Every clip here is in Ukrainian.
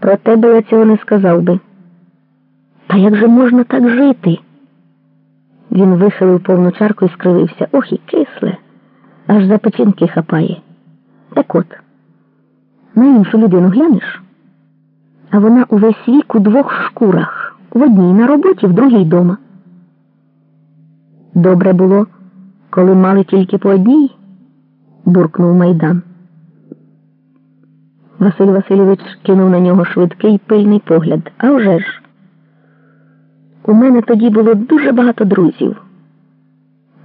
Про тебе я цього не сказав би. Та як же можна так жити? Він вихилив повну чарку і скривився. Ох і кисле, аж за печінки хапає. Так от, на іншу людину глянеш, а вона увесь вік у двох шкурах, в одній на роботі, в другій дома. Добре було, коли мали тільки по одній, буркнув майдан. Василь Васильович кинув на нього швидкий пильний погляд. А вже ж, у мене тоді було дуже багато друзів.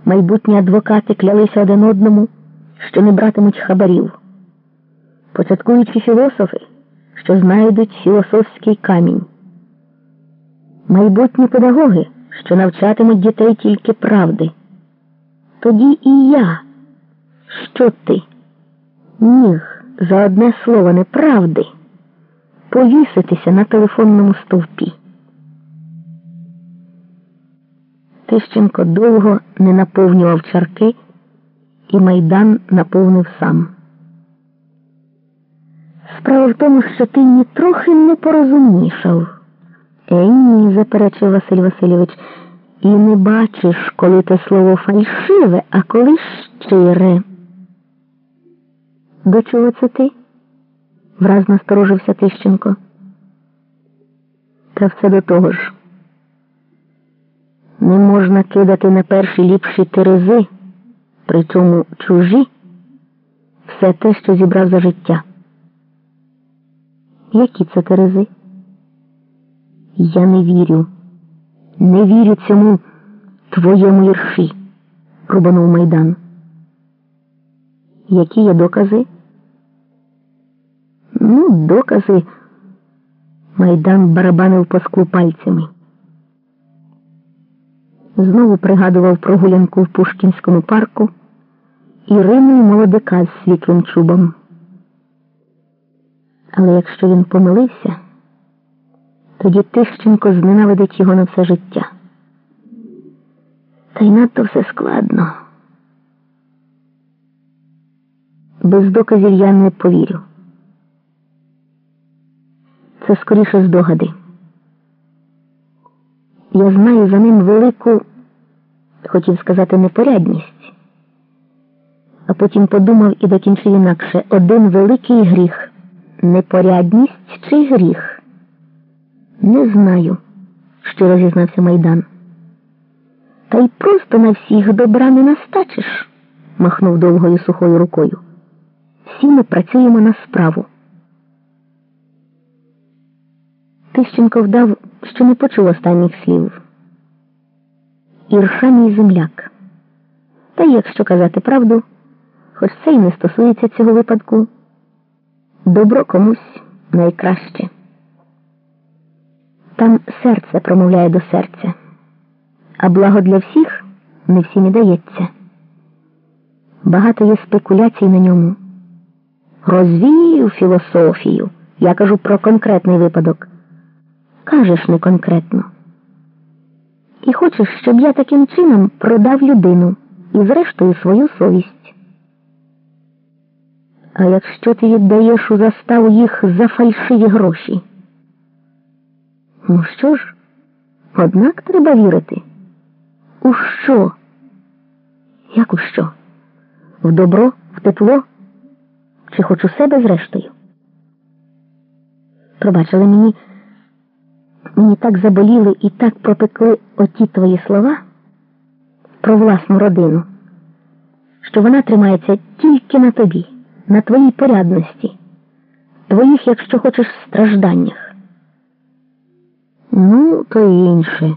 Майбутні адвокати клялися один одному, що не братимуть хабарів. Початкуючі філософи, що знайдуть філософський камінь. Майбутні педагоги, що навчатимуть дітей тільки правди. Тоді і я, що ти, міг за одне слово неправди повіситися на телефонному стовпі. Тищенко довго не наповнював чарки, і майдан наповнив сам. Справа в тому, що ти ні трохи не порозумнішав. Е, ні, заперечив Василь Васильович, і не бачиш, коли те слово фальшиве, а коли щире. До чого це ти? враз насторожився Тищенко. Та все до того ж. Не можна кидати на перші ліпші терези, причому чужі, все те, що зібрав за життя. Які це терези? Я не вірю, не вірю цьому твоєму ірші, рубанув майдан. Які є докази? Ну, докази. Майдан барабанив по склу пальцями. Знову пригадував прогулянку в Пушкінському парку Ірину і молодика з світлим чубом. Але якщо він помилився, тоді Тищенко зненавидить його на все життя. Та й надто все складно. Без доказів я не повірю. Це скоріше здогади. Я знаю за ним велику, хотів сказати, непорядність, а потім подумав і докінчив інакше один великий гріх. Непорядність чи гріх? Не знаю, щиро зізнався майдан. Та й просто на всіх добра не настачиш, махнув довгою сухою рукою. Всі ми працюємо на справу. Тищенко вдав, що не почув останніх слів. Ірша мій земляк. Та якщо казати правду, хоч це й не стосується цього випадку, добро комусь найкраще. Там серце промовляє до серця, а благо для всіх не всім і дається. Багато є спекуляцій на ньому. Розвію філософію. Я кажу про конкретний випадок. Кажеш не конкретно. І хочеш, щоб я таким чином продав людину і, зрештою, свою совість. А якщо ти віддаєш у заставу їх за фальшиві гроші? Ну що ж, однак треба вірити. У що? Як у що? В добро, в тепло? Чи хоч у себе зрештою? Пробачили мені. Мені так заболіли і так пропекли оті твої слова про власну родину, що вона тримається тільки на тобі, на твоїй порядності, твоїх, якщо хочеш, стражданнях. Ну, то й інше,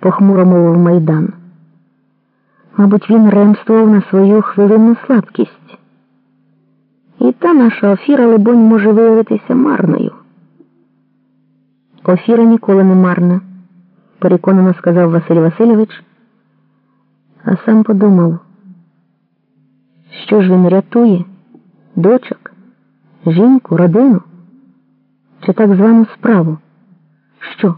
похмуро мовив майдан. Мабуть, він ремствував на свою хвилинну слабкість. І та наша офіра, либонь, може виявитися марною. Офіра ніколи не марна, переконано сказав Василь Васильович, а сам подумав, що ж він рятує дочок, жінку, родину чи так звану справу? Що?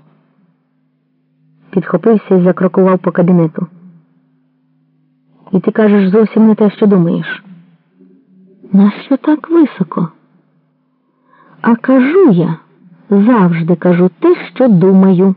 Підхопився і закрокував по кабінету. І ти кажеш зовсім не те, що думаєш. Нащо так високо? А кажу я Завжди кажу те, що думаю.